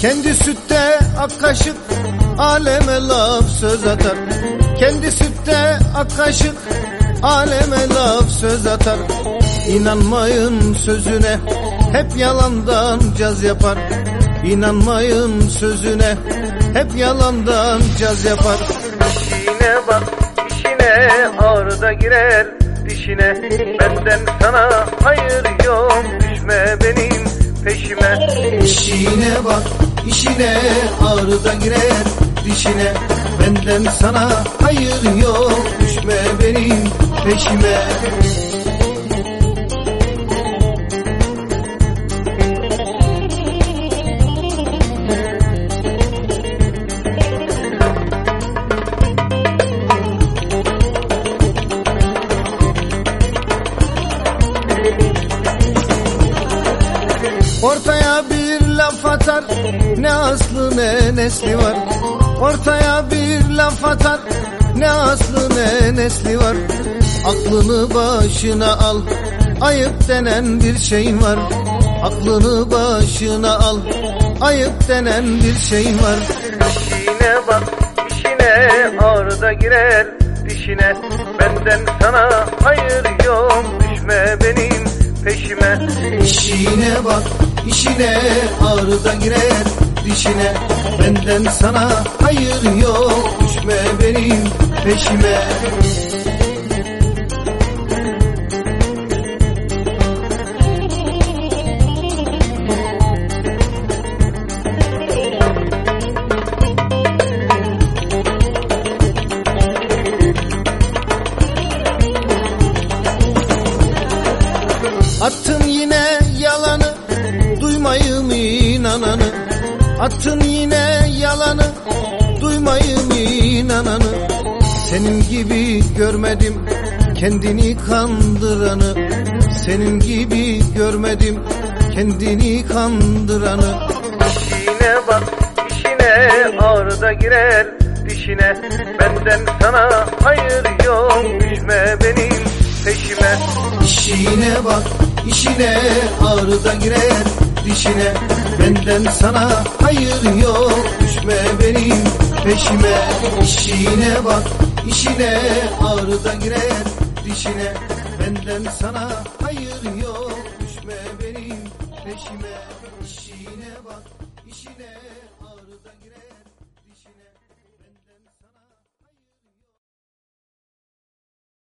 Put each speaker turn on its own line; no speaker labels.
Kendi sütte ak kaşık aleme laf söz atar. Kendi sütte ak kaşık aleme laf söz atar. İnanmayın sözüne hep yalandan caz yapar. İnanmayın sözüne hep yalandan caz yapar.
İşine bak işine ağrıda girer dişine. Benden sana hayır yok düşme benim peşime.
İşine bak işine ağrıda girer dişine. Benden sana hayır yok düşme benim peşime. Ortaya bir laf atar Ne aslı ne nesli var. Ortaya bir laf atar Ne aslı ne nesli var? Aklını başına al. Ayıp denen bir şey var. Aklını başına al. Ayıp denen bir şey var.
İşine bak işine ağrıda girer. Dişine Benden sana hayır yok. Düşme benim peşime.
İşine bak işine ağrıda girer. Dişine Benden sana hayır yok. Düşme benim peşime. Attın yine yalanı Duymayım inananı. Attın yine yalanı Duymayım inananı Senin gibi görmedim Kendini kandıranı. Senin gibi görmedim Kendini kandıranı.
İşine bak işine ağrıda girer dişine. Benden sana hayır yok düşme benim peşime.
İşine bak işine ağrıda girer dişine. Benden sana hayır yok düşme benim peşime İşine bak işine ağrıda girer dişine. Benden sana hayır yok düşme benim peşime. İşine bak işine